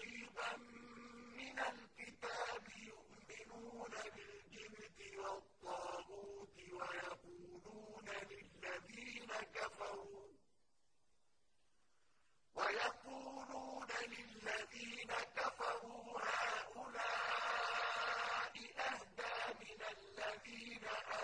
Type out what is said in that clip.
نصيبا من الكتاب يؤمنون بالجبت والطاغوت ويقولون للذين كفروا ويقولون للذين كفروا هؤلاء أهدى من الذين آمنوا